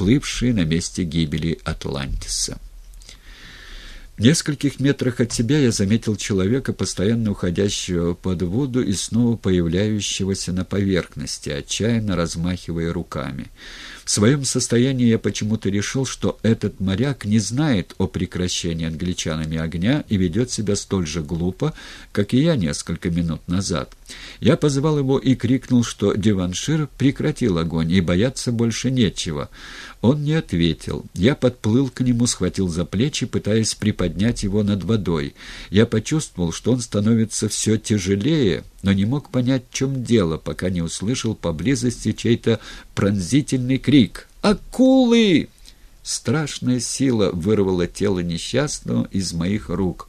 всплывшие на месте гибели Атлантиса. В нескольких метрах от себя я заметил человека, постоянно уходящего под воду и снова появляющегося на поверхности, отчаянно размахивая руками. В своем состоянии я почему-то решил, что этот моряк не знает о прекращении англичанами огня и ведет себя столь же глупо, как и я несколько минут назад. Я позвал его и крикнул, что Диваншир прекратил огонь, и бояться больше нечего. Он не ответил. Я подплыл к нему, схватил за плечи, пытаясь приподнять его над водой. Я почувствовал, что он становится все тяжелее, но не мог понять, в чем дело, пока не услышал поблизости чей-то пронзительный крик «Акулы!». Страшная сила вырвала тело несчастного из моих рук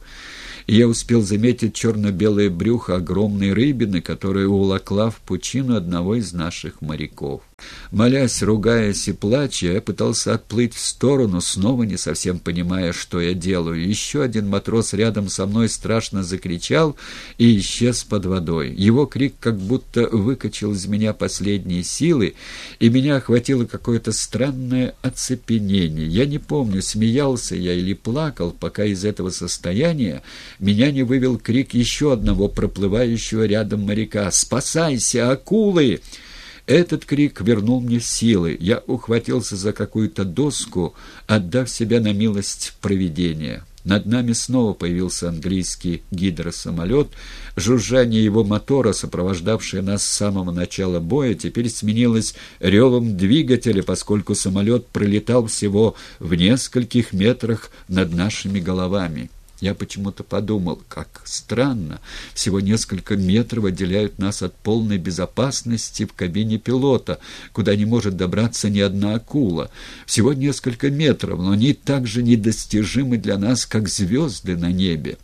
и я успел заметить черно-белое брюхо огромной рыбины, которая уволокла в пучину одного из наших моряков. Молясь, ругаясь и плача, я пытался отплыть в сторону, снова не совсем понимая, что я делаю. Еще один матрос рядом со мной страшно закричал и исчез под водой. Его крик как будто выкачал из меня последние силы, и меня охватило какое-то странное оцепенение. Я не помню, смеялся я или плакал, пока из этого состояния меня не вывел крик еще одного проплывающего рядом моряка «Спасайся, акулы!» Этот крик вернул мне силы. Я ухватился за какую-то доску, отдав себя на милость провидения. Над нами снова появился английский гидросамолет. Жужжание его мотора, сопровождавшее нас с самого начала боя, теперь сменилось ревом двигателя, поскольку самолет пролетал всего в нескольких метрах над нашими головами. Я почему-то подумал, как странно, всего несколько метров отделяют нас от полной безопасности в кабине пилота, куда не может добраться ни одна акула. Всего несколько метров, но они так же недостижимы для нас, как звезды на небе.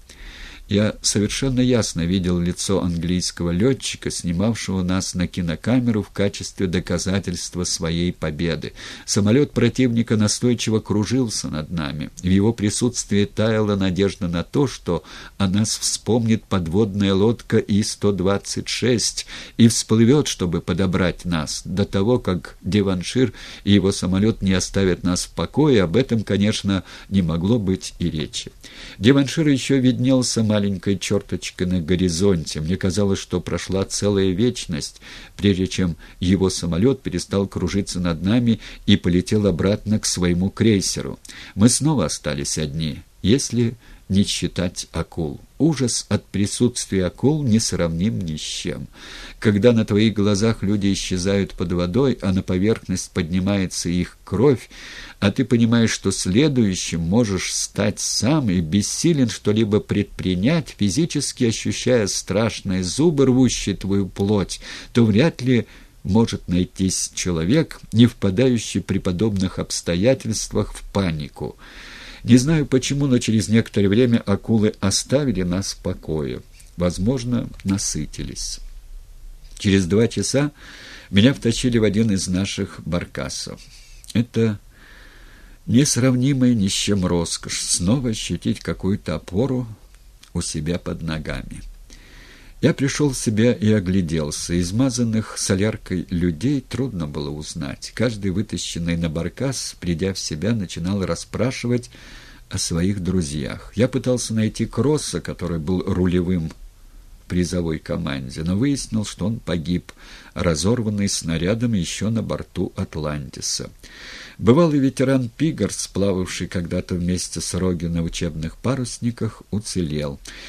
Я совершенно ясно видел лицо английского летчика, снимавшего нас на кинокамеру в качестве доказательства своей победы. Самолет противника настойчиво кружился над нами. В его присутствии таяла надежда на то, что о нас вспомнит подводная лодка И-126 и всплывет, чтобы подобрать нас. До того, как Деваншир и его самолет не оставят нас в покое, об этом, конечно, не могло быть и речи. Деваншир еще виднелся маленькой черточкой на горизонте. Мне казалось, что прошла целая вечность, прежде чем его самолет перестал кружиться над нами и полетел обратно к своему крейсеру. Мы снова остались одни, если не считать акул. Ужас от присутствия акул не сравним ни с чем. Когда на твоих глазах люди исчезают под водой, а на поверхность поднимается их кровь, а ты понимаешь, что следующим можешь стать сам и бессилен что-либо предпринять, физически ощущая страшные зубы, рвущие твою плоть, то вряд ли может найтись человек, не впадающий при подобных обстоятельствах в панику. Не знаю почему, но через некоторое время акулы оставили нас в покое. Возможно, насытились. Через два часа меня втащили в один из наших баркасов. Это несравнимая ни с чем роскошь снова ощутить какую-то опору у себя под ногами. Я пришел в себя и огляделся. Измазанных соляркой людей трудно было узнать. Каждый вытащенный на баркас, придя в себя, начинал расспрашивать о своих друзьях. Я пытался найти Кросса, который был рулевым в призовой команде, но выяснил, что он погиб, разорванный снарядом еще на борту «Атлантиса». Бывалый ветеран Пигарс, плававший когда-то вместе с Роги на учебных парусниках, уцелел.